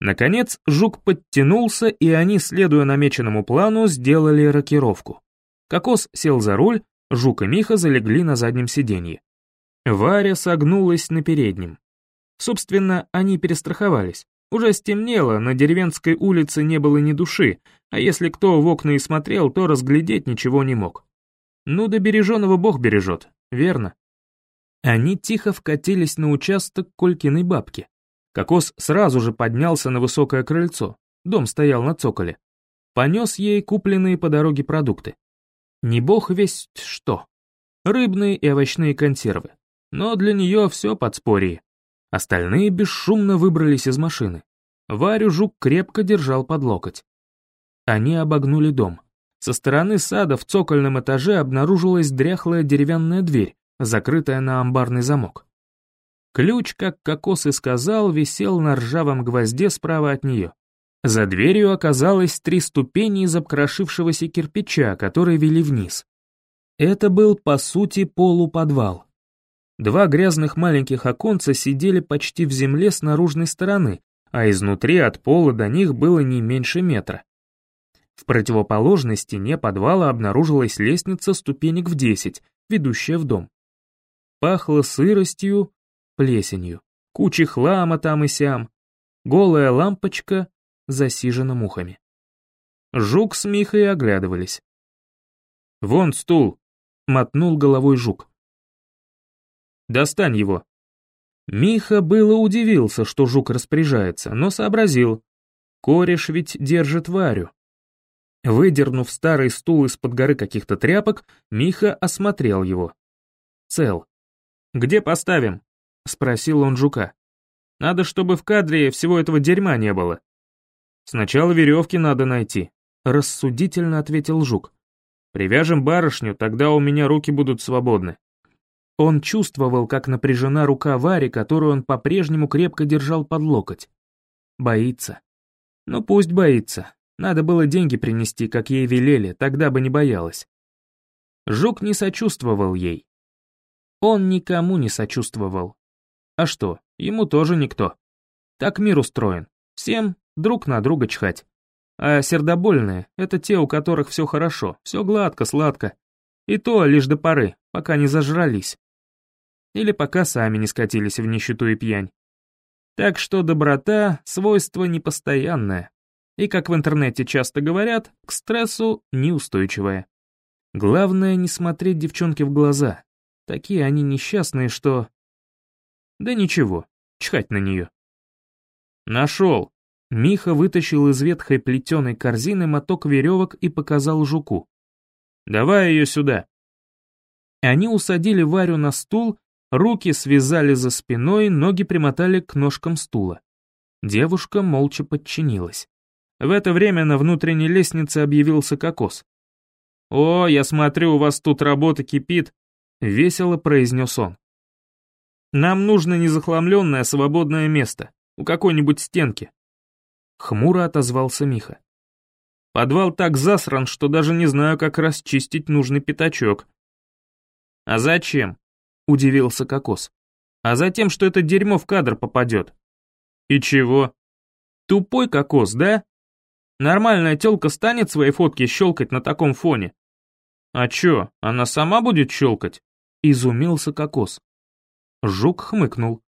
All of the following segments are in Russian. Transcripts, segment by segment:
Наконец, жук подтянулся, и они, следуя намеченному плану, сделали рокировку. Кокос сел за руль, жук и Миха залегли на заднем сиденье. Варя согнулась на переднем. Собственно, они перестраховались. Уже стемнело, на деревенской улице не было ни души, а если кто в окна и смотрел, то разглядеть ничего не мог. Ну да береженого Бог бережет, верно? Они тихо вкатились на участок Колькиной бабки. Кокос сразу же поднялся на высокое крыльцо, дом стоял на цоколе. Понес ей купленные по дороге продукты. Не бог весть что. Рыбные и овощные консервы. Но для нее все подспорье. Остальные бесшумно выбрались из машины. Варю жук крепко держал под локоть. Они обогнули дом. Со стороны сада в цокольном этаже обнаружилась дряхлая деревянная дверь, закрытая на амбарный замок. Ключ, как Кокос и сказал, висел на ржавом гвозде справа от нее. За дверью оказалось три ступени из обкрошившегося кирпича, которые вели вниз. Это был, по сути, полуподвал. Два грязных маленьких оконца сидели почти в земле с наружной стороны, а изнутри от пола до них было не меньше метра. В противоположной стене подвала обнаружилась лестница ступенек в десять, ведущая в дом. Пахло сыростью, плесенью, кучей хлама там и сям, голая лампочка засижена мухами. Жук с Михой оглядывались. «Вон стул!» — мотнул головой жук. «Достань его!» Миха было удивился, что жук распоряжается, но сообразил. Кореш ведь держит Варю. Выдернув старый стул из-под горы каких-то тряпок, Миха осмотрел его. Цел. «Где поставим?» — спросил он жука. «Надо, чтобы в кадре всего этого дерьма не было». «Сначала веревки надо найти», — рассудительно ответил жук. «Привяжем барышню, тогда у меня руки будут свободны». Он чувствовал, как напряжена рука Вари, которую он по-прежнему крепко держал под локоть. Боится. Ну пусть боится. Надо было деньги принести, как ей велели, тогда бы не боялась. Жук не сочувствовал ей. Он никому не сочувствовал. А что, ему тоже никто. Так мир устроен. Всем друг на друга чхать. А сердобольные — это те, у которых все хорошо, все гладко, сладко. И то лишь до поры, пока не зажрались или пока сами не скатились в нищету и пьянь. Так что доброта — свойство непостоянное, и, как в интернете часто говорят, к стрессу неустойчивое. Главное не смотреть девчонке в глаза. Такие они несчастные, что... Да ничего, чхать на нее. Нашел. Миха вытащил из ветхой плетеной корзины моток веревок и показал жуку. «Давай ее сюда». Они усадили Варю на стул Руки связали за спиной, ноги примотали к ножкам стула. Девушка молча подчинилась. В это время на внутренней лестнице объявился кокос. «О, я смотрю, у вас тут работа кипит», — весело произнес он. «Нам нужно незахламленное свободное место, у какой-нибудь стенки». Хмуро отозвался Миха. «Подвал так засран, что даже не знаю, как расчистить нужный пятачок». «А зачем?» — удивился Кокос. «А затем, что это дерьмо в кадр попадет». «И чего?» «Тупой Кокос, да? Нормальная тёлка станет свои фотки щелкать на таком фоне?» «А чё, она сама будет щелкать?» — изумился Кокос. Жук хмыкнул.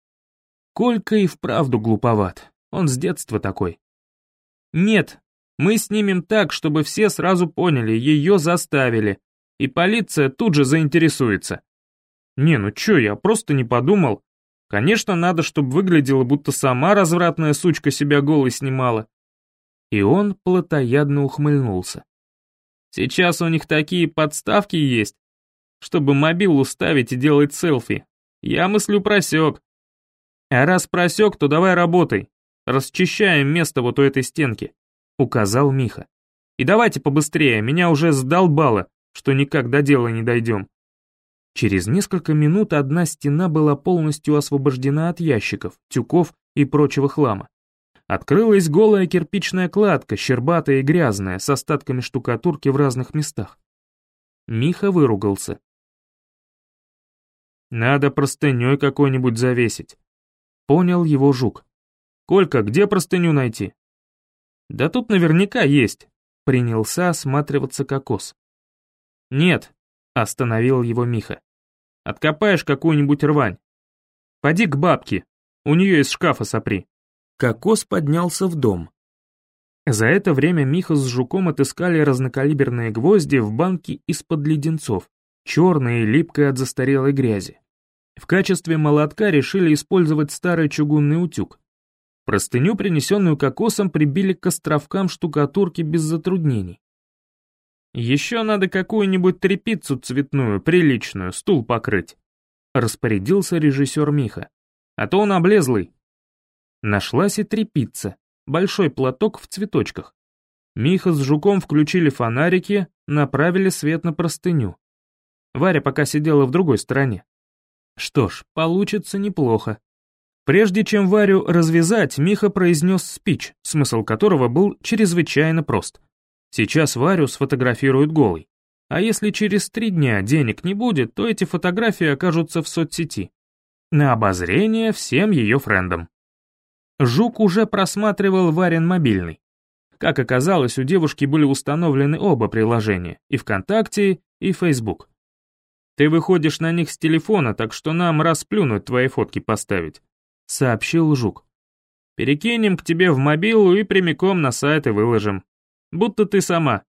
Колька и вправду глуповат, он с детства такой. «Нет, мы снимем так, чтобы все сразу поняли, ее заставили, и полиция тут же заинтересуется. Не, ну чё, я просто не подумал. Конечно, надо, чтобы выглядело, будто сама развратная сучка себя голой снимала. И он плотоядно ухмыльнулся. Сейчас у них такие подставки есть, чтобы мобилу ставить и делать селфи. Я мыслю просек. А раз просек, то давай работай. Расчищаем место вот у этой стенки, указал Миха. И давайте побыстрее, меня уже сдолбало, что никак до дела не дойдем. Через несколько минут одна стена была полностью освобождена от ящиков, тюков и прочего хлама. Открылась голая кирпичная кладка, щербатая и грязная, с остатками штукатурки в разных местах. Миха выругался. «Надо простыней какой-нибудь завесить», — понял его жук. Колька, где простыню найти? Да тут наверняка есть. Принялся осматриваться кокос. Нет, остановил его Миха. Откопаешь какую-нибудь рвань. Поди к бабке, у нее из шкафа сопри. Кокос поднялся в дом. За это время Миха с Жуком отыскали разнокалиберные гвозди в банке из-под леденцов, черные и липкой от застарелой грязи. В качестве молотка решили использовать старый чугунный утюг. Простыню, принесенную кокосом, прибили к островкам штукатурки без затруднений. «Еще надо какую-нибудь трепицу цветную, приличную, стул покрыть», — распорядился режиссер Миха. «А то он облезлый». Нашлась и трепица, большой платок в цветочках. Миха с Жуком включили фонарики, направили свет на простыню. Варя пока сидела в другой стороне. Что ж, получится неплохо. Прежде чем Варю развязать, Миха произнес спич, смысл которого был чрезвычайно прост. Сейчас Варю сфотографируют голой. А если через три дня денег не будет, то эти фотографии окажутся в соцсети. На обозрение всем ее френдам. Жук уже просматривал Варин мобильный. Как оказалось, у девушки были установлены оба приложения, и ВКонтакте, и Facebook. Ты выходишь на них с телефона, так что нам расплюнуть твои фотки поставить», — сообщил Жук. «Перекинем к тебе в мобилу и прямиком на сайт и выложим. Будто ты сама.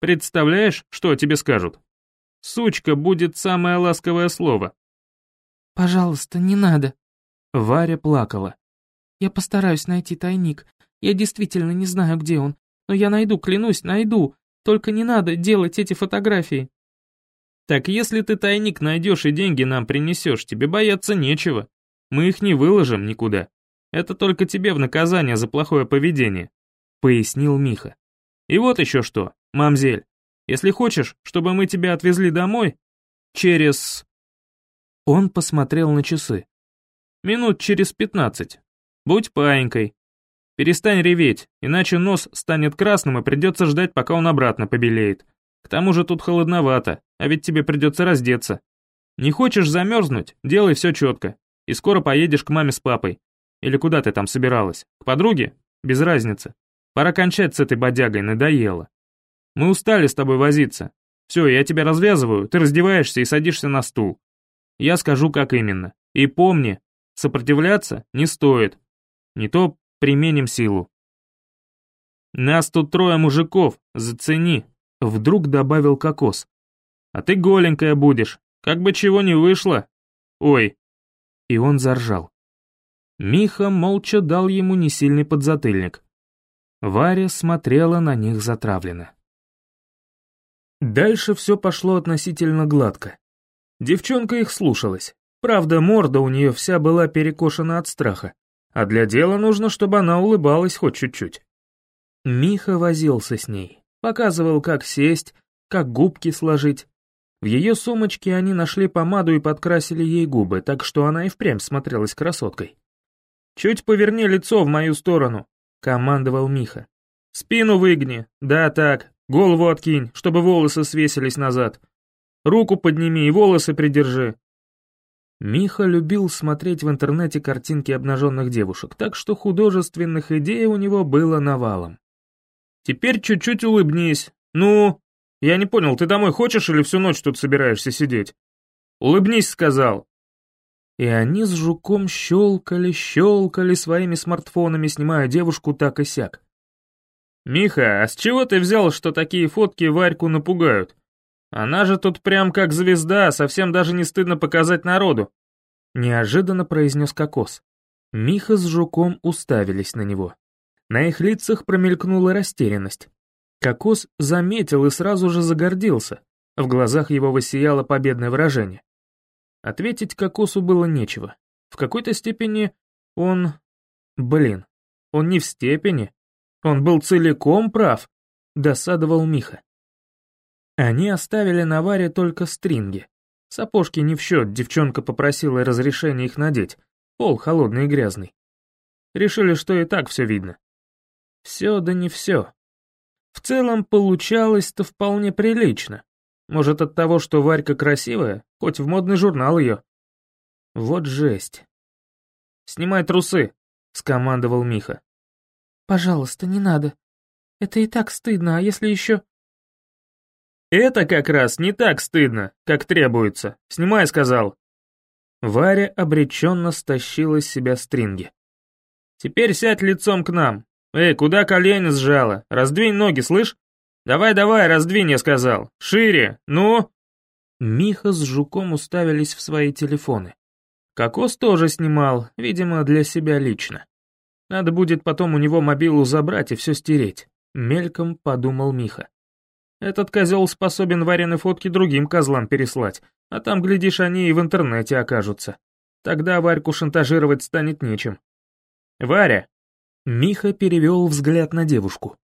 Представляешь, что тебе скажут? Сучка будет самое ласковое слово». «Пожалуйста, не надо». Варя плакала. «Я постараюсь найти тайник. Я действительно не знаю, где он. Но я найду, клянусь, найду. Только не надо делать эти фотографии». Так если ты тайник найдешь и деньги нам принесешь, тебе бояться нечего. Мы их не выложим никуда. Это только тебе в наказание за плохое поведение», — пояснил Миха. «И вот еще что, мамзель, если хочешь, чтобы мы тебя отвезли домой, через...» Он посмотрел на часы. «Минут через пятнадцать. Будь паинькой. Перестань реветь, иначе нос станет красным и придется ждать, пока он обратно побелеет. К тому же тут холодновато, а ведь тебе придется раздеться. Не хочешь замерзнуть, делай все четко, и скоро поедешь к маме с папой. Или куда ты там собиралась? К подруге? Без разницы. Пора кончать с этой бодягой, надоело. Мы устали с тобой возиться. Все, я тебя развязываю, ты раздеваешься и садишься на стул. Я скажу, как именно. И помни, сопротивляться не стоит. Не то применим силу. Нас тут трое мужиков, зацени. Вдруг добавил кокос. «А ты голенькая будешь, как бы чего не вышло. Ой!» И он заржал. Миха молча дал ему несильный подзатыльник. Варя смотрела на них затравленно. Дальше все пошло относительно гладко. Девчонка их слушалась. Правда, морда у нее вся была перекошена от страха. А для дела нужно, чтобы она улыбалась хоть чуть-чуть. Миха возился с ней, Показывал, как сесть, как губки сложить. В ее сумочке они нашли помаду и подкрасили ей губы, так что она и впрямь смотрелась красоткой. «Чуть поверни лицо в мою сторону», — командовал Миха. «Спину выгни, да так, голову откинь, чтобы волосы свесились назад. Руку подними и волосы придержи». Миха любил смотреть в интернете картинки обнаженных девушек, так что художественных идей у него было навалом. Теперь чуть-чуть улыбнись. Ну, я не понял, ты домой хочешь или всю ночь тут собираешься сидеть? Улыбнись, сказал. И они с жуком щелкали, щелкали своими смартфонами, снимая девушку так и сяк. «Миха, а с чего ты взял, что такие фотки Варьку напугают? Она же тут прям как звезда, совсем даже не стыдно показать народу», — неожиданно произнес Кокос. Миха с жуком уставились на него. На их лицах промелькнула растерянность. Кокос заметил и сразу же загордился. В глазах его воссияло победное выражение. Ответить Кокосу было нечего. В какой-то степени он... Блин, он не в степени. Он был целиком прав, досадовал Миха. Они оставили на варе только стринги. Сапожки не в счет, девчонка попросила разрешения их надеть. Пол холодный и грязный. Решили, что и так все видно. Все да не все. В целом получалось-то вполне прилично. Может от того, что Варька красивая, хоть в модный журнал ее. Вот жесть. «Снимай трусы», — скомандовал Миха. «Пожалуйста, не надо. Это и так стыдно, а если еще...» «Это как раз не так стыдно, как требуется. Снимай, сказал». Варя обреченно стащила с себя стринги. «Теперь сядь лицом к нам. Эй, куда колени сжала? Раздвинь ноги, слышь? Давай-давай, раздвинь, я сказал. Шире, ну?» Миха с Жуком уставились в свои телефоны. Кокос тоже снимал, видимо, для себя лично. Надо будет потом у него мобилу забрать и все стереть. Мельком подумал Миха. Этот козел способен вареные фотки другим козлам переслать, а там, глядишь, они и в интернете окажутся. Тогда Варьку шантажировать станет нечем. «Варя!» Миха перевел взгляд на девушку.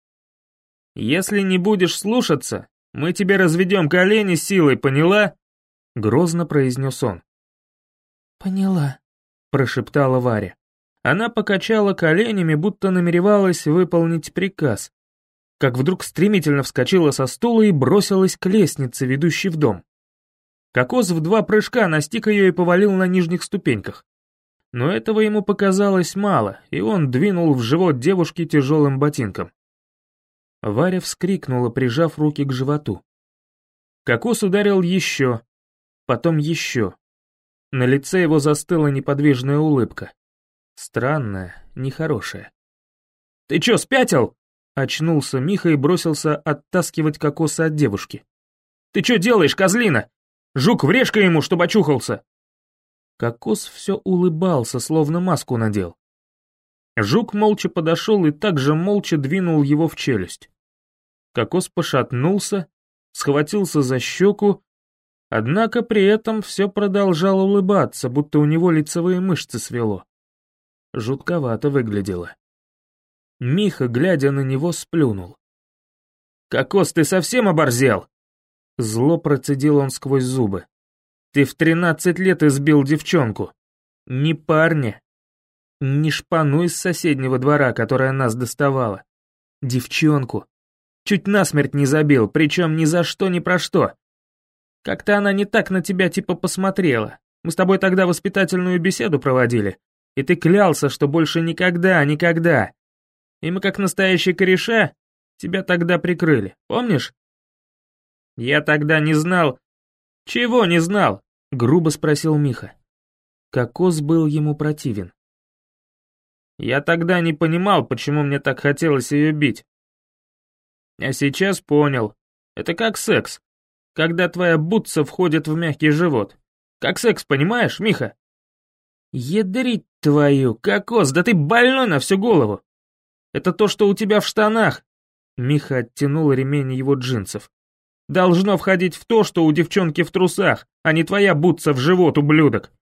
«Если не будешь слушаться, мы тебе разведем колени силой, поняла?» Грозно произнес он. «Поняла», — прошептала Варя. Она покачала коленями, будто намеревалась выполнить приказ, как вдруг стремительно вскочила со стула и бросилась к лестнице, ведущей в дом. Кокос в два прыжка настиг ее и повалил на нижних ступеньках. Но этого ему показалось мало, и он двинул в живот девушки тяжелым ботинком. Варя вскрикнула, прижав руки к животу. Кокос ударил еще, потом еще. На лице его застыла неподвижная улыбка. Странная, нехорошая. «Ты чё, спятил?» Очнулся Миха и бросился оттаскивать кокоса от девушки. «Ты чё делаешь, козлина? Жук, врежь-ка ему, чтобы очухался!» Кокос все улыбался, словно маску надел. Жук молча подошел и также молча двинул его в челюсть. Кокос пошатнулся, схватился за щеку, однако при этом все продолжал улыбаться, будто у него лицевые мышцы свело. Жутковато выглядело. Миха, глядя на него, сплюнул. «Кокос, ты совсем оборзел?» Зло процедил он сквозь зубы. «Ты в тринадцать лет избил девчонку. Не парня. Не шпану из соседнего двора, которая нас доставала. Девчонку. Чуть насмерть не забил, причем ни за что, ни про что. Как-то она не так на тебя типа посмотрела. Мы с тобой тогда воспитательную беседу проводили, и ты клялся, что больше никогда, никогда. И мы как настоящие кореша тебя тогда прикрыли, помнишь? Я тогда не знал... Чего не знал? Грубо спросил Миха. Кокос был ему противен. Я тогда не понимал, почему мне так хотелось ее бить. А сейчас понял. Это как секс. Когда твоя бутса входит в мягкий живот. Как секс, понимаешь, Миха? Ядрить твою, кокос, да ты больной на всю голову. Это то, что у тебя в штанах. Миха оттянул ремень его джинсов. Должно входить в то, что у девчонки в трусах, а не твоя бутса в живот, ублюдок.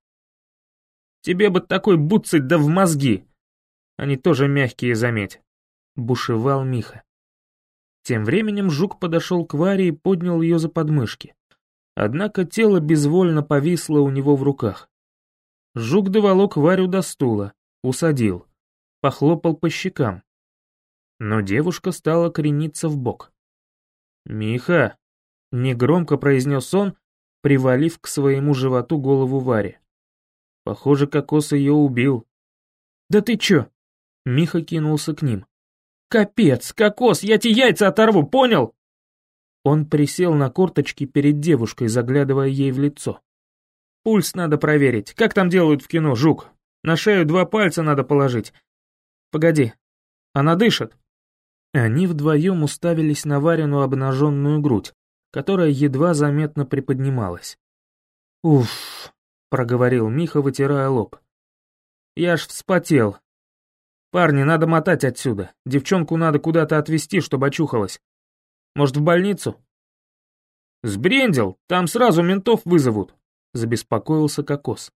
Тебе бы такой бутсать да в мозги. Они тоже мягкие, заметь. Бушевал Миха. Тем временем жук подошел к Варе и поднял ее за подмышки. Однако тело безвольно повисло у него в руках. Жук доволок Варю до стула, усадил, похлопал по щекам. Но девушка стала крениться в бок. «Миха!» — негромко произнес он, привалив к своему животу голову Варе. Похоже, кокос ее убил. «Да ты чё?» Миха кинулся к ним. «Капец, кокос, я тебе яйца оторву, понял?» Он присел на корточки перед девушкой, заглядывая ей в лицо. «Пульс надо проверить. Как там делают в кино, жук? На шею два пальца надо положить. Погоди, она дышит?» Они вдвоем уставились на Варину обнаженную грудь, которая едва заметно приподнималась. «Уф», — проговорил Миха, вытирая лоб. «Я аж вспотел, «Парни, надо мотать отсюда. Девчонку надо куда-то отвезти, чтобы очухалась. Может, в больницу?» «Сбрендил, там сразу ментов вызовут», — забеспокоился Кокос.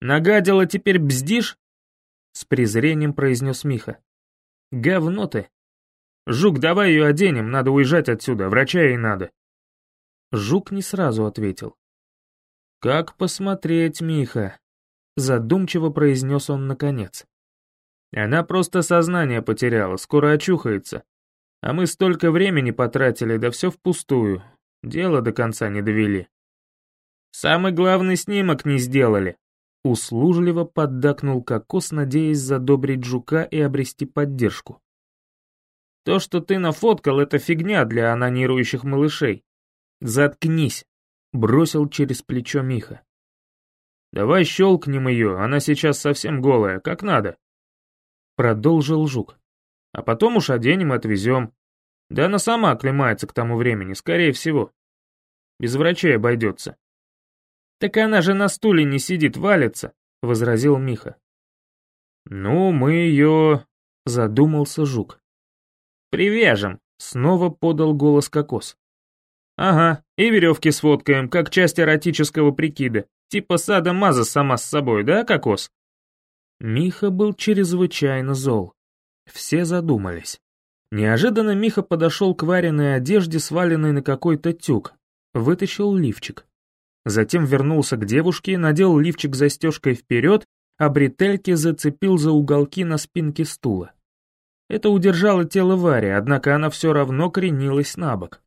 «Нагадила теперь бздишь?» — с презрением произнес Миха. «Говно ты. Жук, давай ее оденем, надо уезжать отсюда, врача ей надо». Жук не сразу ответил. «Как посмотреть, Миха?» — задумчиво произнес он наконец. Она просто сознание потеряла, скоро очухается. А мы столько времени потратили, да все впустую. Дело до конца не довели. Самый главный снимок не сделали. Услужливо поддакнул кокос, надеясь задобрить жука и обрести поддержку. То, что ты нафоткал, это фигня для анонирующих малышей. Заткнись, бросил через плечо Миха. Давай щелкнем ее, она сейчас совсем голая, как надо. Продолжил жук. А потом уж оденем и отвезем. Да она сама оклемается к тому времени, скорее всего. Без врачей обойдется. Так она же на стуле не сидит, валится, возразил Миха. Ну, мы ее... Задумался жук. «Привяжем», — снова подал голос кокос. «Ага, и веревки сфоткаем, как часть эротического прикида. Типа сада Маза сама с собой, да, кокос?» Миха был чрезвычайно зол. Все задумались. Неожиданно Миха подошел к вареной одежде, сваленной на какой-то тюк, вытащил лифчик. Затем вернулся к девушке, надел лифчик застежкой вперед, а бретельки зацепил за уголки на спинке стула. Это удержало тело Вари, однако она все равно кренилась на бок.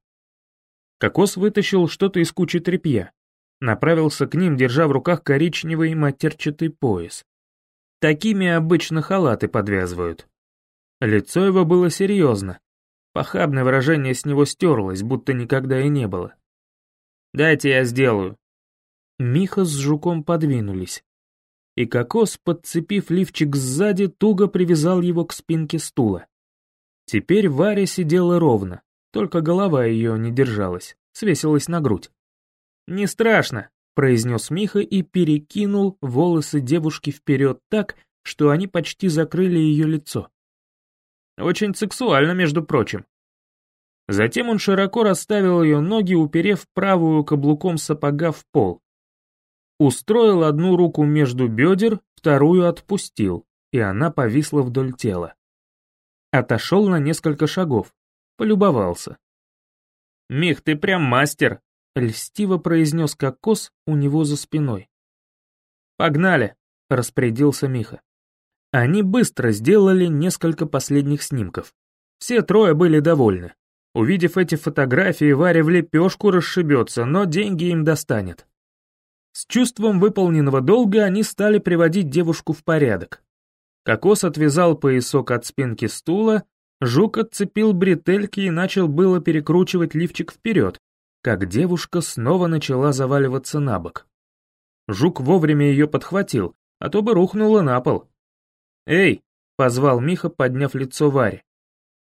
Кокос вытащил что-то из кучи тряпья. Направился к ним, держа в руках коричневый матерчатый пояс. Такими обычно халаты подвязывают. Лицо его было серьезно. Похабное выражение с него стерлось, будто никогда и не было. «Дайте я сделаю». Миха с жуком подвинулись и кокос, подцепив лифчик сзади, туго привязал его к спинке стула. Теперь Варя сидела ровно, только голова ее не держалась, свесилась на грудь. «Не страшно», — произнес Миха и перекинул волосы девушки вперед так, что они почти закрыли ее лицо. Очень сексуально, между прочим. Затем он широко расставил ее ноги, уперев правую каблуком сапога в пол, Устроил одну руку между бедер, вторую отпустил, и она повисла вдоль тела. Отошел на несколько шагов, полюбовался. «Мих, ты прям мастер!» — льстиво произнес кокос у него за спиной. «Погнали!» — распорядился Миха. Они быстро сделали несколько последних снимков. Все трое были довольны. Увидев эти фотографии, Варя в лепешку расшибется, но деньги им достанет. С чувством выполненного долга они стали приводить девушку в порядок. Кокос отвязал поясок от спинки стула, Жук отцепил бретельки и начал было перекручивать лифчик вперед, как девушка снова начала заваливаться на бок. Жук вовремя ее подхватил, а то бы рухнула на пол. «Эй!» — позвал Миха, подняв лицо Варе.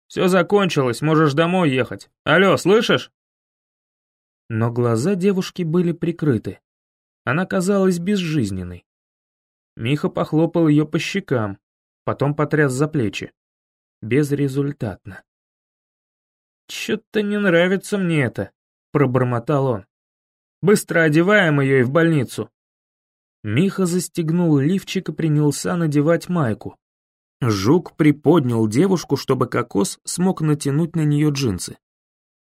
«Все закончилось, можешь домой ехать. Алло, слышишь?» Но глаза девушки были прикрыты. Она казалась безжизненной. Миха похлопал ее по щекам, потом потряс за плечи. Безрезультатно. «Чё-то не нравится мне это», — пробормотал он. «Быстро одеваем ее и в больницу». Миха застегнул лифчик и принялся надевать майку. Жук приподнял девушку, чтобы кокос смог натянуть на нее джинсы.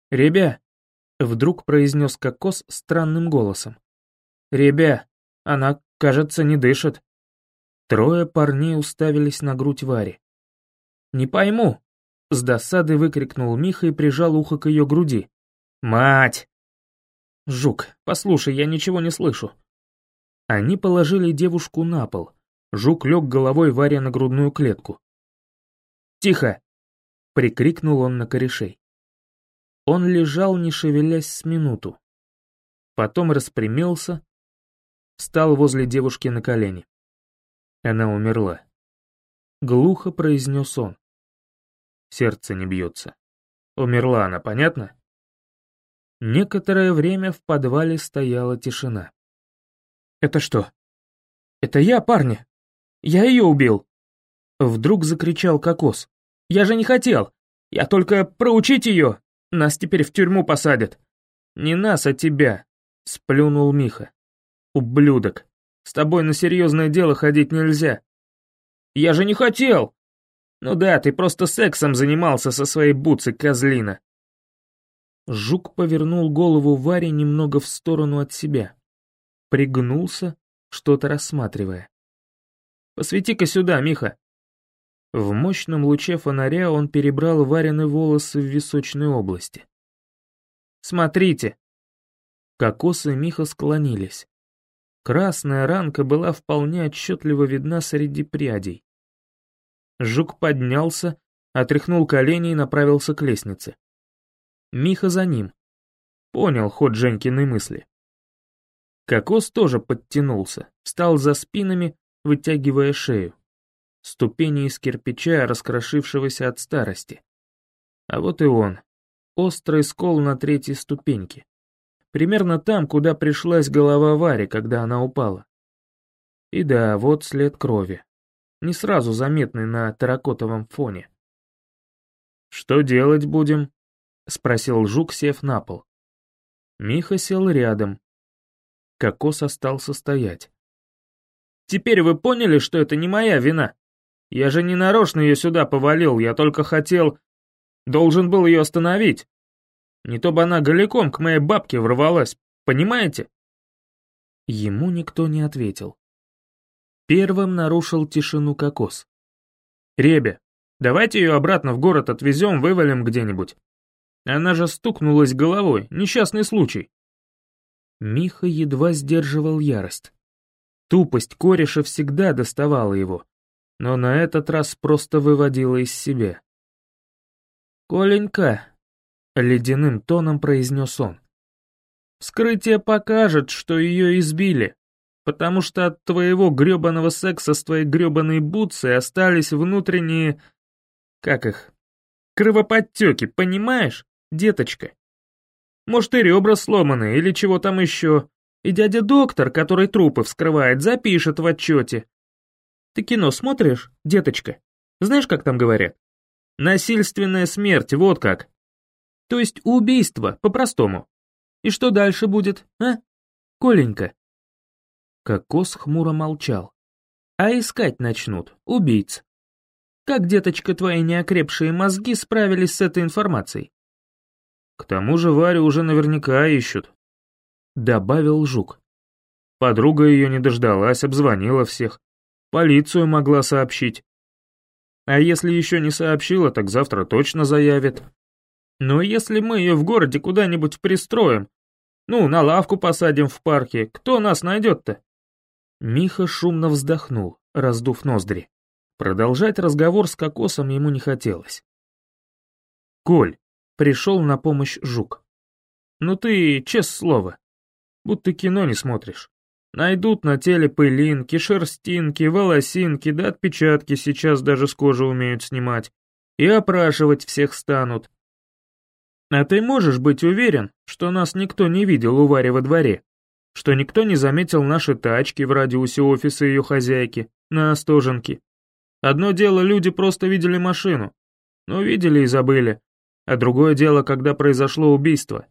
«Ребя», — вдруг произнес кокос странным голосом. «Ребя, она, кажется, не дышит». Трое парней уставились на грудь Вари. «Не пойму», — с досады выкрикнул Миха и прижал ухо к ее груди. «Мать!» «Жук, послушай, я ничего не слышу». Они положили девушку на пол. Жук лег головой Варе на грудную клетку. «Тихо!» — прикрикнул он на корешей. Он лежал, не шевелясь с минуту. Потом распрямился, встал возле девушки на колени. Она умерла. Глухо произнес он. Сердце не бьется. Умерла она, понятно? Некоторое время в подвале стояла тишина. «Это что? Это я, парни? Я ее убил!» Вдруг закричал Кокос. «Я же не хотел! Я только проучить ее! Нас теперь в тюрьму посадят!» «Не нас, а тебя!» — сплюнул Миха. «Ублюдок! С тобой на серьезное дело ходить нельзя!» «Я же не хотел!» «Ну да, ты просто сексом занимался со своей буцей, козлина!» Жук повернул голову Варе немного в сторону от себя. Пригнулся, что-то рассматривая. «Посвети-ка сюда, Миха!» В мощном луче фонаря он перебрал Варины волосы в височной области. «Смотрите!» Кокос и Миха склонились. Красная ранка была вполне отчетливо видна среди прядей. Жук поднялся, отряхнул колени и направился к лестнице. Миха за ним. Понял ход Женькиной мысли. Кокос тоже подтянулся, встал за спинами, вытягивая шею. Ступени из кирпича, раскрошившегося от старости. А вот и он. Острый скол на третьей ступеньке. Примерно там, куда пришлась голова Вари, когда она упала. И да, вот след крови. Не сразу заметный на терракотовом фоне. «Что делать будем?» — спросил Жук, сев на пол. Миха сел рядом. Кокос остался стоять. «Теперь вы поняли, что это не моя вина? Я же не нарочно ее сюда повалил, я только хотел... Должен был ее остановить. Не то бы она голиком к моей бабке ворвалась, понимаете?» Ему никто не ответил. Первым нарушил тишину кокос. «Ребя, давайте ее обратно в город отвезем, вывалим где-нибудь. Она же стукнулась головой, несчастный случай». Миха едва сдерживал ярость. Тупость кореша всегда доставала его, но на этот раз просто выводила из себя. «Коленька, — ледяным тоном произнес он. «Вскрытие покажет, что ее избили, потому что от твоего гребаного секса с твоей гребаной бутсой остались внутренние... как их? Кровоподтеки, понимаешь, деточка? Может, и ребра сломаны, или чего там еще. И дядя-доктор, который трупы вскрывает, запишет в отчете. Ты кино смотришь, деточка? Знаешь, как там говорят? Насильственная смерть, вот как. То есть убийство, по-простому. И что дальше будет, а? Коленька?» Кокос хмуро молчал. «А искать начнут, убийц. Как, деточка, твои неокрепшие мозги справились с этой информацией?» «К тому же Варю уже наверняка ищут», — добавил Жук. Подруга ее не дождалась, обзвонила всех. Полицию могла сообщить. А если еще не сообщила, так завтра точно заявит. Но если мы ее в городе куда-нибудь пристроим, ну, на лавку посадим в парке, кто нас найдет-то?» Миха шумно вздохнул, раздув ноздри. Продолжать разговор с кокосом ему не хотелось. «Коль», — пришел на помощь Жук. «Ну ты, честное слово, будто кино не смотришь. Найдут на теле пылинки, шерстинки, волосинки, да отпечатки сейчас даже с кожи умеют снимать. И опрашивать всех станут. А ты можешь быть уверен, что нас никто не видел у Вари во дворе? Что никто не заметил наши тачки в радиусе офиса ее хозяйки, на Остоженке? Одно дело, люди просто видели машину. Ну, видели и забыли. А другое дело, когда произошло убийство.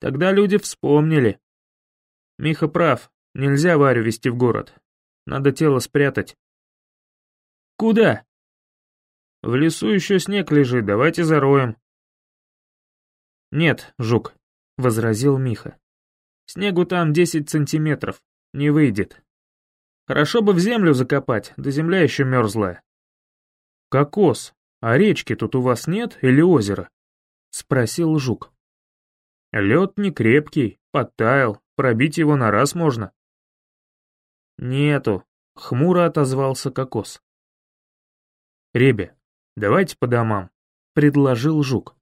Тогда люди вспомнили. Миха прав, нельзя Варю вести в город. Надо тело спрятать. Куда? В лесу еще снег лежит, давайте зароем. «Нет, жук», — возразил Миха. «Снегу там десять сантиметров, не выйдет. Хорошо бы в землю закопать, да земля еще мерзлая». «Кокос, а речки тут у вас нет или озера?» — спросил жук. «Лед не крепкий, подтаял, пробить его на раз можно». «Нету», — хмуро отозвался кокос. «Ребя, давайте по домам», — предложил жук.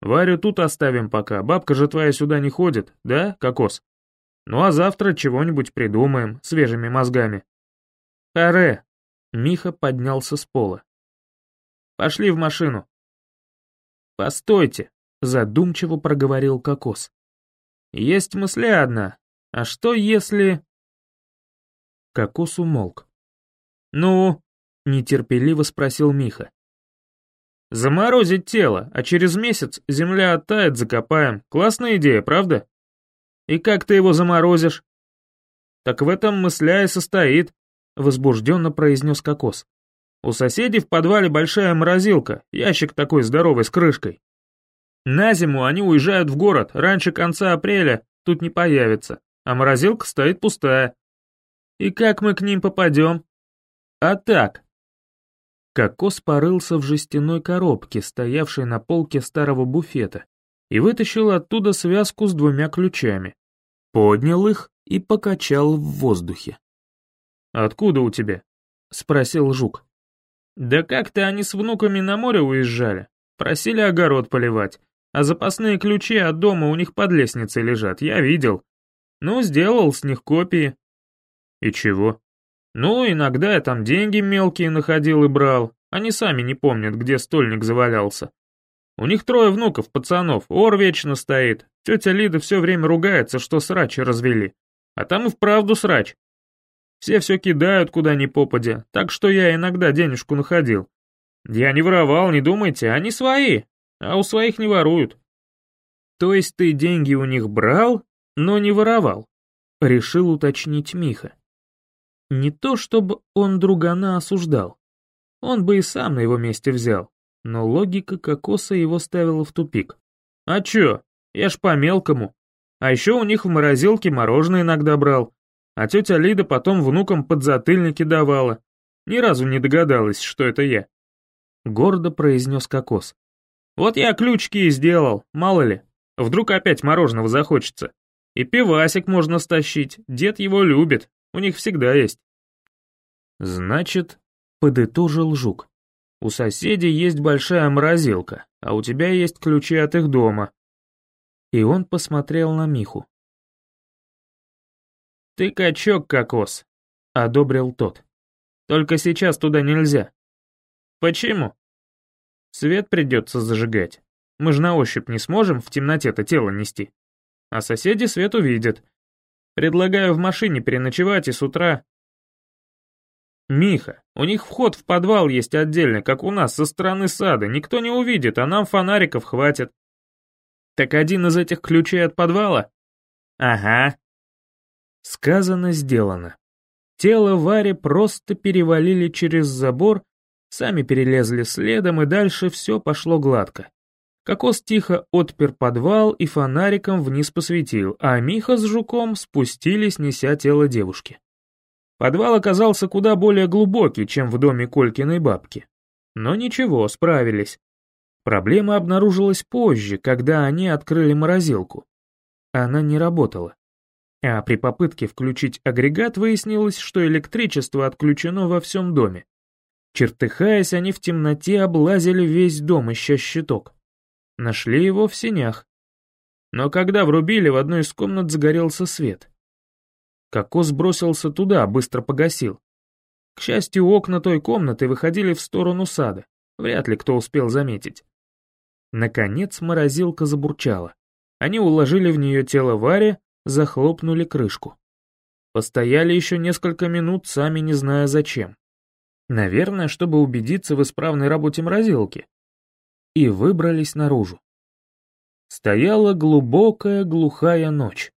Варю тут оставим пока, бабка же твоя сюда не ходит, да, кокос? Ну а завтра чего-нибудь придумаем, свежими мозгами. Аре! Миха поднялся с пола. Пошли в машину. Постойте, задумчиво проговорил кокос. Есть мысля одна. А что если... Кокос умолк. «Ну?» — нетерпеливо спросил Миха. Заморозить тело, а через месяц земля оттает, закопаем. Классная идея, правда? И как ты его заморозишь? Так в этом мысля и состоит, возбужденно произнес Кокос. У соседей в подвале большая морозилка, ящик такой здоровый с крышкой. На зиму они уезжают в город, раньше конца апреля тут не появится, а морозилка стоит пустая. И как мы к ним попадем? А так, Кокос порылся в жестяной коробке, стоявшей на полке старого буфета, и вытащил оттуда связку с двумя ключами. Поднял их, и покачал в воздухе. «Откуда у тебя?» — спросил Жук. «Да как-то они с внуками на море уезжали. Просили огород поливать, а запасные ключи от дома у них под лестницей лежат, я видел. Ну, сделал с них копии». «И чего?» «Ну, иногда я там деньги мелкие находил и брал. Они сами не помнят, где стольник завалялся. У них трое внуков, пацанов, ор вечно стоит. Тетя Лида все время ругается, что срач развели. А там и вправду срач. Все все кидают куда ни попадя, так что я иногда денежку находил. Я не воровал, не думайте, они свои, а у своих не воруют. То есть ты деньги у них брал, но не воровал? Решил уточнить Миха. Не то чтобы он другана осуждал. Он бы и сам на его месте взял, но логика кокоса его ставила в тупик. А чё, я ж по-мелкому. А еще у них в морозилке мороженое иногда брал, а тетя Лида потом внукам подзатыльники давала. Ни разу не догадалась, что это я. Гордо произнес кокос. Вот я ключики и сделал, мало ли. Вдруг опять мороженого захочется. И пивасик можно стащить, дед его любит, у них всегда есть. Значит, подытожил Жук. У соседей есть большая морозилка, а у тебя есть ключи от их дома. И он посмотрел на Миху. «Ты качок, кокос», — одобрил тот. «Только сейчас туда нельзя». «Почему?» «Свет придется зажигать. Мы же на ощупь не сможем в темноте-то тело нести. А соседи свет увидят. Предлагаю в машине переночевать и с утра «Миха, у них вход в подвал есть отдельно, как у нас, со стороны сада. Никто не увидит, а нам фонариков хватит». «Так один из этих ключей от подвала?» «Ага». Сказано, сделано. Тело Вари просто перевалили через забор, сами перелезли следом, и дальше все пошло гладко. Кокос тихо отпер подвал и фонариком вниз посветил, а Миха с Жуком спустились, неся тело девушки. Подвал оказался куда более глубокий, чем в доме Колькиной бабки. Но ничего, справились. Проблема обнаружилась позже, когда они открыли морозилку. Она не работала. А при попытке включить агрегат выяснилось, что электричество отключено во всем доме. Чертыхаясь, они в темноте облазили весь дом, ища щиток. Нашли его в сенях. Но когда врубили, в одной из комнат загорелся свет. Кокос бросился туда, быстро погасил. К счастью, окна той комнаты выходили в сторону сада. Вряд ли кто успел заметить. Наконец морозилка забурчала. Они уложили в нее тело Вари, захлопнули крышку. Постояли еще несколько минут, сами не зная зачем. Наверное, чтобы убедиться в исправной работе морозилки. И выбрались наружу. Стояла глубокая глухая ночь.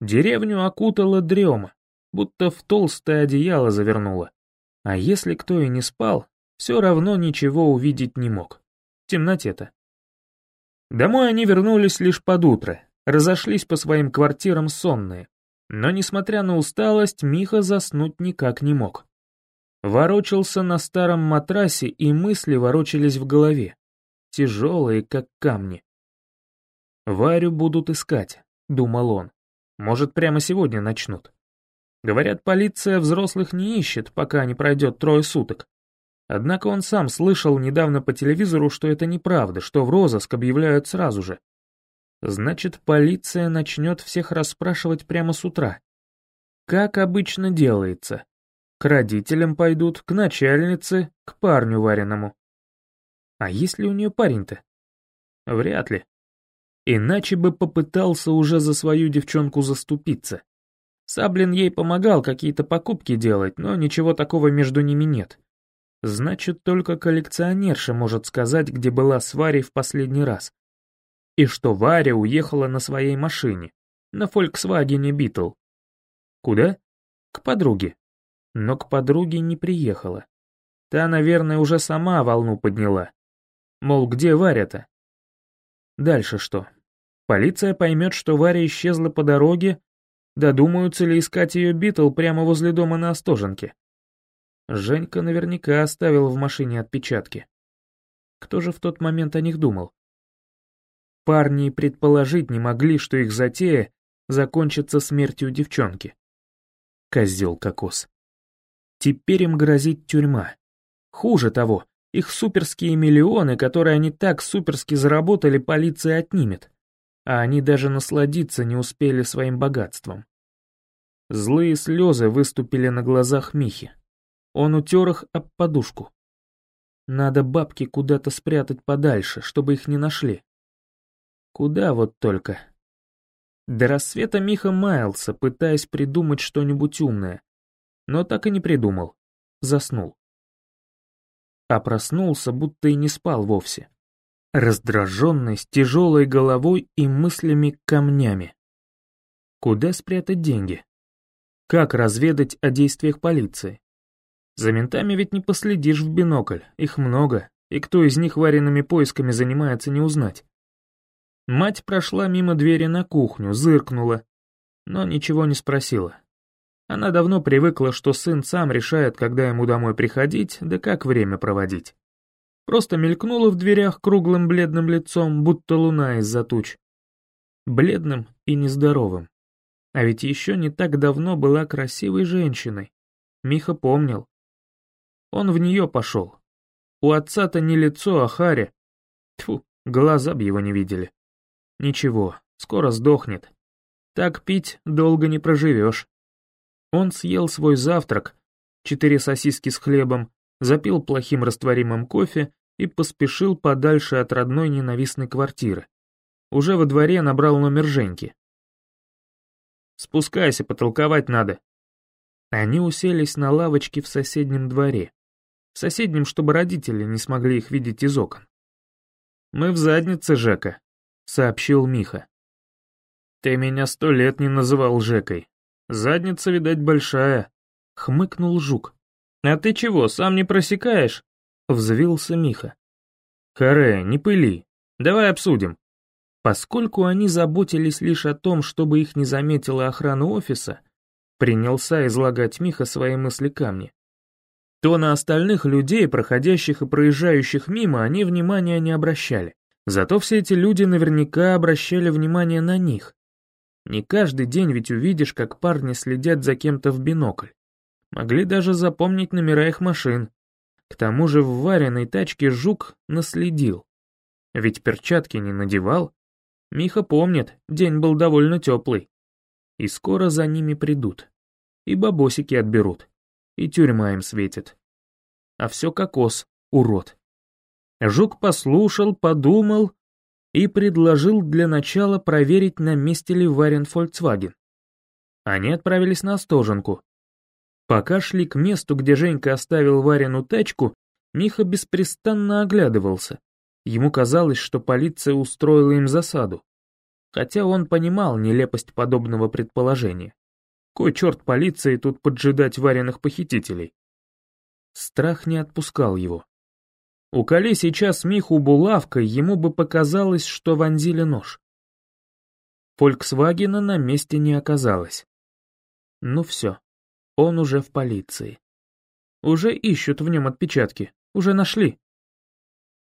Деревню окутала дрема, будто в толстое одеяло завернула. А если кто и не спал, все равно ничего увидеть не мог. Темноте-то. Домой они вернулись лишь под утро, разошлись по своим квартирам сонные. Но, несмотря на усталость, Миха заснуть никак не мог. Ворочался на старом матрасе, и мысли ворочались в голове. Тяжелые, как камни. «Варю будут искать», — думал он. Может, прямо сегодня начнут. Говорят, полиция взрослых не ищет, пока не пройдет трое суток. Однако он сам слышал недавно по телевизору, что это неправда, что в розыск объявляют сразу же. Значит, полиция начнет всех расспрашивать прямо с утра. Как обычно делается. К родителям пойдут, к начальнице, к парню вареному. А есть ли у нее парень-то? Вряд ли. Иначе бы попытался уже за свою девчонку заступиться. Саблин ей помогал какие-то покупки делать, но ничего такого между ними нет. Значит, только коллекционерша может сказать, где была с Варей в последний раз. И что Варя уехала на своей машине, на Volkswagen Beetle. Куда? К подруге. Но к подруге не приехала. Та, наверное, уже сама волну подняла. Мол, где Варя-то? Дальше что? Полиция поймет, что Варя исчезла по дороге, додумаются ли искать ее Битл прямо возле дома на Остоженке. Женька наверняка оставил в машине отпечатки. Кто же в тот момент о них думал? Парни предположить не могли, что их затея закончится смертью девчонки. Козел кокос. Теперь им грозит тюрьма. Хуже того, их суперские миллионы, которые они так суперски заработали, полиция отнимет. А они даже насладиться не успели своим богатством. Злые слезы выступили на глазах Михи. Он утер их об подушку. Надо бабки куда-то спрятать подальше, чтобы их не нашли. Куда вот только? До рассвета Миха маялся, пытаясь придумать что-нибудь умное, но так и не придумал. Заснул. А проснулся, будто и не спал вовсе. Раздраженный, с тяжелой головой и мыслями камнями. Куда спрятать деньги? Как разведать о действиях полиции? За ментами ведь не последишь в бинокль, их много, и кто из них вареными поисками занимается, не узнать. Мать прошла мимо двери на кухню, зыркнула, но ничего не спросила. Она давно привыкла, что сын сам решает, когда ему домой приходить, да как время проводить. Просто мелькнула в дверях круглым бледным лицом, будто луна из-за туч. Бледным и нездоровым. А ведь еще не так давно была красивой женщиной. Миха помнил. Он в нее пошел. У отца-то не лицо, а Харя. Тьфу, глаза б его не видели. Ничего, скоро сдохнет. Так пить долго не проживешь. Он съел свой завтрак, четыре сосиски с хлебом, запил плохим растворимым кофе и поспешил подальше от родной ненавистной квартиры. Уже во дворе набрал номер Женьки. Спускайся, потолковать надо». Они уселись на лавочке в соседнем дворе. В соседнем, чтобы родители не смогли их видеть из окон. «Мы в заднице, Жека», — сообщил Миха. «Ты меня сто лет не называл Жекой. Задница, видать, большая», — хмыкнул Жук. «А ты чего, сам не просекаешь?» — взвился Миха. «Харе, не пыли. Давай обсудим». Поскольку они заботились лишь о том, чтобы их не заметила охрана офиса, принялся излагать Миха свои мысли камни, то на остальных людей, проходящих и проезжающих мимо, они внимания не обращали. Зато все эти люди наверняка обращали внимание на них. Не каждый день ведь увидишь, как парни следят за кем-то в бинокль. Могли даже запомнить номера их машин. К тому же в вареной тачке жук наследил. Ведь перчатки не надевал, Миха помнит, день был довольно теплый. И скоро за ними придут. И бабосики отберут. И тюрьма им светит. А все кокос, урод. Жук послушал, подумал и предложил для начала проверить, на месте ли Варен Фольксваген. Они отправились на Остоженку. Пока шли к месту, где Женька оставил Варину тачку, Миха беспрестанно оглядывался. Ему казалось, что полиция устроила им засаду. Хотя он понимал нелепость подобного предположения. Кой черт полиции тут поджидать вареных похитителей? Страх не отпускал его. Уколи сейчас Миху булавкой, ему бы показалось, что вонзили нож. Фольксвагена на месте не оказалось. Ну все, он уже в полиции. Уже ищут в нем отпечатки, уже нашли.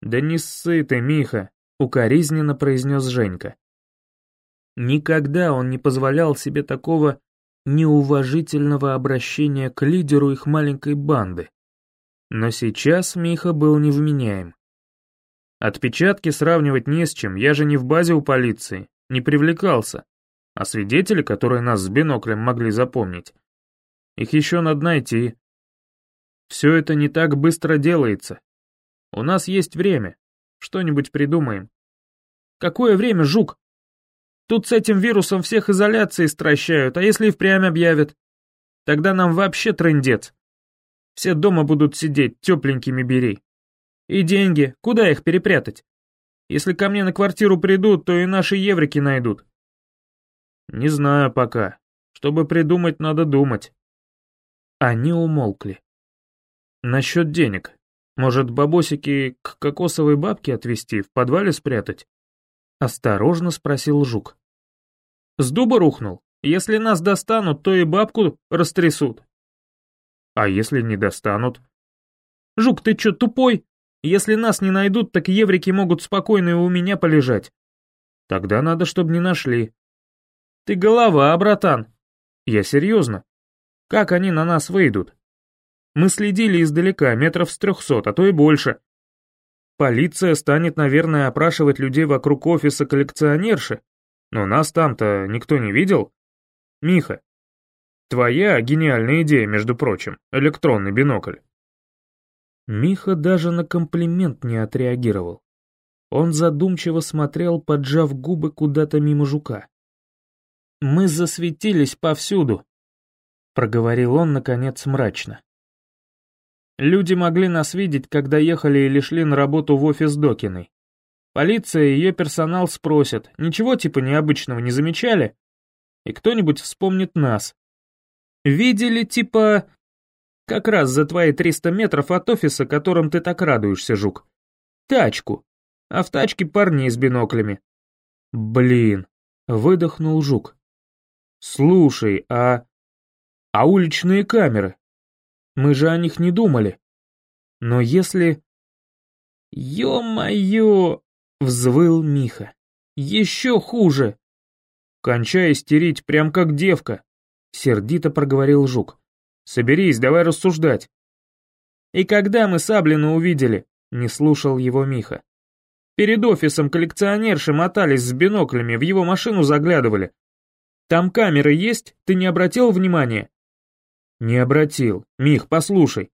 «Да не ссы ты, Миха!» — укоризненно произнес Женька. Никогда он не позволял себе такого неуважительного обращения к лидеру их маленькой банды. Но сейчас Миха был невменяем. Отпечатки сравнивать не с чем, я же не в базе у полиции, не привлекался. А свидетели, которые нас с биноклем могли запомнить, их еще надо найти. Все это не так быстро делается. У нас есть время. Что-нибудь придумаем. Какое время, Жук? Тут с этим вирусом всех изоляции стращают, а если и впрямь объявят? Тогда нам вообще трындец. Все дома будут сидеть, тепленькими бери. И деньги, куда их перепрятать? Если ко мне на квартиру придут, то и наши еврики найдут. Не знаю пока. Чтобы придумать, надо думать. Они умолкли. Насчет денег. Может, бабосики к кокосовой бабке отвезти, в подвале спрятать? Осторожно спросил Жук. С дуба рухнул. Если нас достанут, то и бабку растрясут. А если не достанут? Жук, ты чё, тупой? Если нас не найдут, так еврики могут спокойно у меня полежать. Тогда надо, чтобы не нашли. Ты голова, братан. Я серьезно. Как они на нас выйдут? Мы следили издалека, метров с трехсот, а то и больше. Полиция станет, наверное, опрашивать людей вокруг офиса коллекционерши, но нас там-то никто не видел. Миха, твоя гениальная идея, между прочим, электронный бинокль. Миха даже на комплимент не отреагировал. Он задумчиво смотрел, поджав губы куда-то мимо жука. «Мы засветились повсюду», — проговорил он, наконец, мрачно. Люди могли нас видеть, когда ехали или шли на работу в офис Докиной. Полиция и ее персонал спросят, ничего типа необычного не замечали? И кто-нибудь вспомнит нас. Видели типа... Как раз за твои 300 метров от офиса, которым ты так радуешься, Жук. Тачку. А в тачке парни с биноклями. Блин, выдохнул Жук. Слушай, а... А уличные камеры? Мы же о них не думали. Но если... «Ё-моё!» — взвыл Миха. «Еще хуже!» «Кончай истерить, прям как девка!» — сердито проговорил Жук. «Соберись, давай рассуждать!» «И когда мы Саблина увидели?» — не слушал его Миха. «Перед офисом коллекционерши мотались с биноклями, в его машину заглядывали. Там камеры есть, ты не обратил внимания?» «Не обратил. Мих, послушай».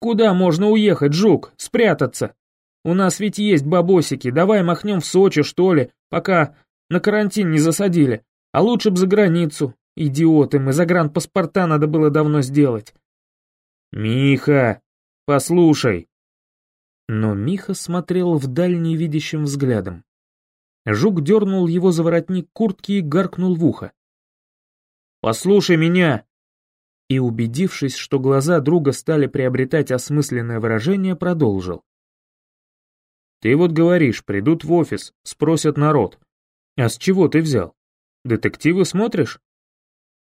«Куда можно уехать, жук? Спрятаться? У нас ведь есть бабосики, давай махнем в Сочи, что ли, пока на карантин не засадили. А лучше б за границу. Идиоты мы, загранпаспорта надо было давно сделать». «Миха, послушай». Но Миха смотрел вдаль невидящим взглядом. Жук дернул его за воротник куртки и гаркнул в ухо. «Послушай меня!» и, убедившись, что глаза друга стали приобретать осмысленное выражение, продолжил. «Ты вот говоришь, придут в офис, спросят народ. А с чего ты взял? Детективы смотришь?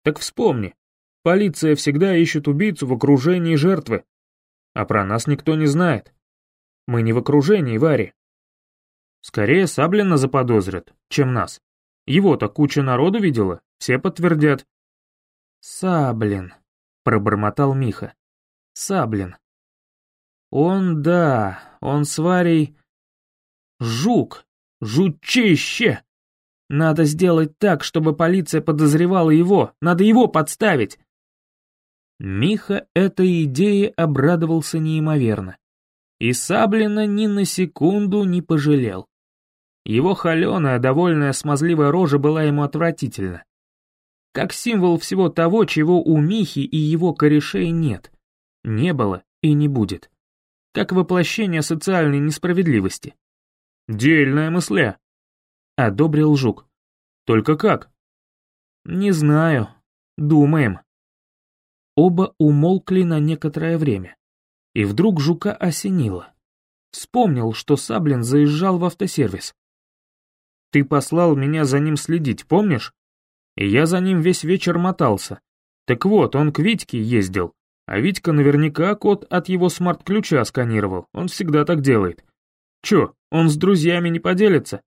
Так вспомни, полиция всегда ищет убийцу в окружении жертвы. А про нас никто не знает. Мы не в окружении Вари. Скорее Саблина заподозрят, чем нас. Его-то куча народу видела, все подтвердят. Саблин, пробормотал Миха. Саблин. Он, да, он с Варей... Жук, жучище! Надо сделать так, чтобы полиция подозревала его, надо его подставить. Миха этой идее обрадовался неимоверно. И Саблина ни на секунду не пожалел. Его холеная, довольная, смазливая рожа была ему отвратительна как символ всего того, чего у Михи и его корешей нет, не было и не будет, как воплощение социальной несправедливости. «Дельная мысля», — одобрил Жук. «Только как?» «Не знаю. Думаем». Оба умолкли на некоторое время, и вдруг Жука осенило. Вспомнил, что Саблин заезжал в автосервис. «Ты послал меня за ним следить, помнишь?» и я за ним весь вечер мотался. Так вот, он к Витьке ездил, а Витька наверняка код от его смарт-ключа сканировал, он всегда так делает. Чё, он с друзьями не поделится?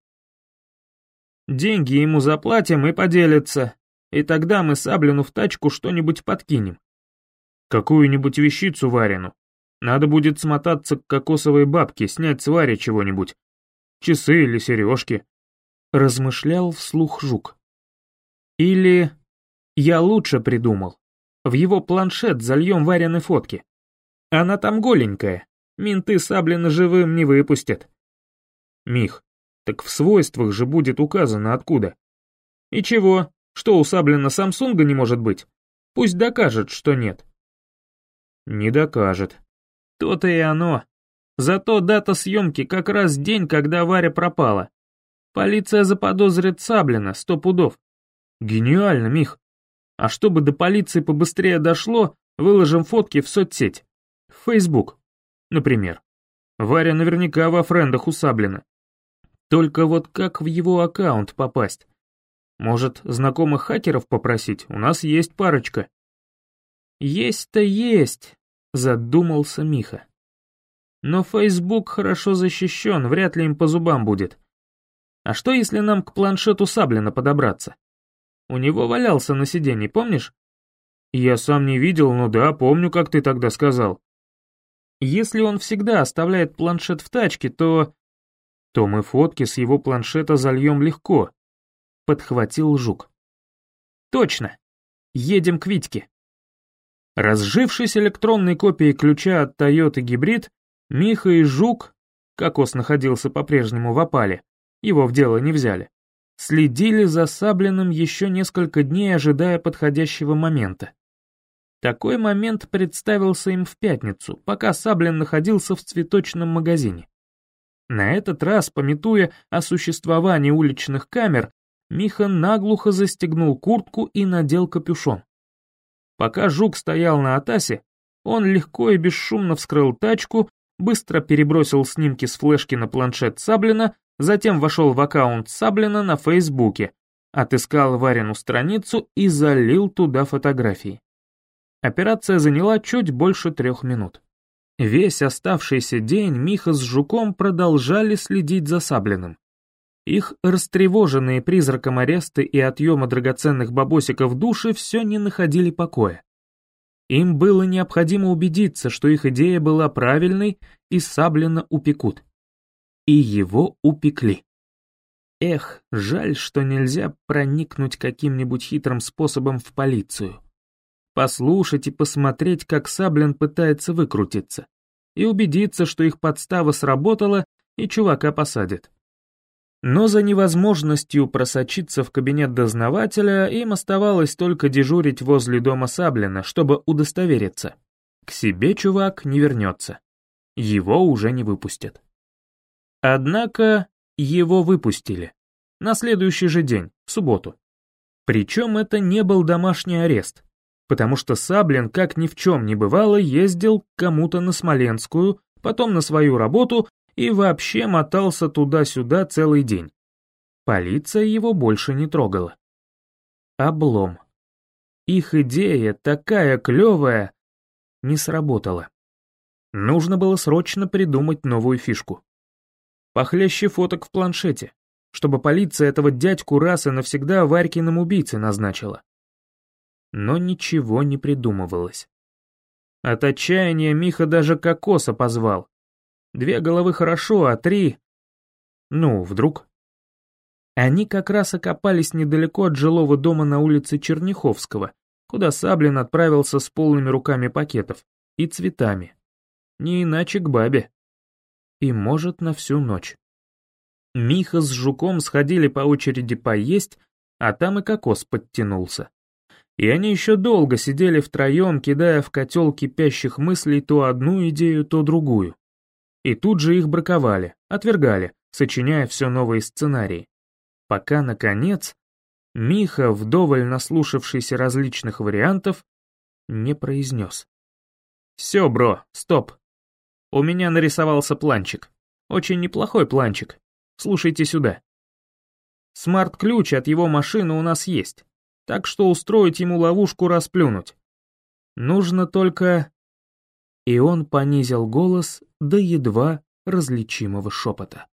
Деньги ему заплатим и поделится, и тогда мы Саблину в тачку что-нибудь подкинем. Какую-нибудь вещицу Варину. Надо будет смотаться к кокосовой бабке, снять с Вари чего-нибудь. Часы или сережки. Размышлял вслух Жук. Или... Я лучше придумал. В его планшет зальем Варины фотки. Она там голенькая. Менты Саблина живым не выпустят. Мих, так в свойствах же будет указано откуда. И чего? Что у Саблина Самсунга не может быть? Пусть докажет, что нет. Не докажет. То-то и оно. Зато дата съемки как раз день, когда Варя пропала. Полиция заподозрит Саблина, сто пудов. Гениально, Мих. А чтобы до полиции побыстрее дошло, выложим фотки в соцсеть. В Facebook, например. Варя наверняка во френдах у Саблина. Только вот как в его аккаунт попасть? Может, знакомых хакеров попросить? У нас есть парочка. Есть-то есть, задумался Миха. Но Facebook хорошо защищен, вряд ли им по зубам будет. А что, если нам к планшету Саблина подобраться? У него валялся на сиденье, помнишь? Я сам не видел, но да, помню, как ты тогда сказал. Если он всегда оставляет планшет в тачке, то... То мы фотки с его планшета зальем легко. Подхватил Жук. Точно. Едем к Витьке. Разжившись электронной копией ключа от Toyota гибрид, Миха и Жук, Кокос находился по-прежнему в опале, его в дело не взяли, следили за Саблиным еще несколько дней, ожидая подходящего момента. Такой момент представился им в пятницу, пока Саблин находился в цветочном магазине. На этот раз, пометуя о существовании уличных камер, Миха наглухо застегнул куртку и надел капюшон. Пока Жук стоял на Атасе, он легко и бесшумно вскрыл тачку, быстро перебросил снимки с флешки на планшет Саблина, затем вошел в аккаунт Саблина на Фейсбуке, отыскал Варину страницу и залил туда фотографии. Операция заняла чуть больше трех минут. Весь оставшийся день Миха с Жуком продолжали следить за Саблиным. Их растревоженные призраком ареста и отъема драгоценных бабосиков души все не находили покоя. Им было необходимо убедиться, что их идея была правильной и Саблина упекут. И его упекли. Эх, жаль, что нельзя проникнуть каким-нибудь хитрым способом в полицию. Послушать и посмотреть, как Саблин пытается выкрутиться. И убедиться, что их подстава сработала и чувака посадят. Но за невозможностью просочиться в кабинет дознавателя им оставалось только дежурить возле дома Саблина, чтобы удостовериться. К себе чувак не вернется. Его уже не выпустят. Однако его выпустили. На следующий же день, в субботу. Причем это не был домашний арест, потому что Саблин, как ни в чем не бывало, ездил кому-то на Смоленскую, потом на свою работу и вообще мотался туда-сюда целый день. Полиция его больше не трогала. Облом. Их идея, такая клевая, не сработала. Нужно было срочно придумать новую фишку. Похлеще фоток в планшете, чтобы полиция этого дядьку раз и навсегда Варькиным убийцей назначила. Но ничего не придумывалось. От отчаяния Миха даже кокоса позвал, Две головы хорошо, а три... Ну, вдруг... Они как раз окопались недалеко от жилого дома на улице Черняховского, куда Саблин отправился с полными руками пакетов и цветами. Не иначе к бабе. И может на всю ночь. Миха с Жуком сходили по очереди поесть, а там и кокос подтянулся. И они еще долго сидели втроем, кидая в котел кипящих мыслей то одну идею, то другую и тут же их браковали, отвергали, сочиняя все новые сценарии. Пока, наконец, Миха, вдоволь наслушавшийся различных вариантов, не произнес. «Все, бро, стоп. У меня нарисовался планчик. Очень неплохой планчик. Слушайте сюда. Смарт-ключ от его машины у нас есть, так что устроить ему ловушку расплюнуть. Нужно только...» И он понизил голос до едва различимого шепота.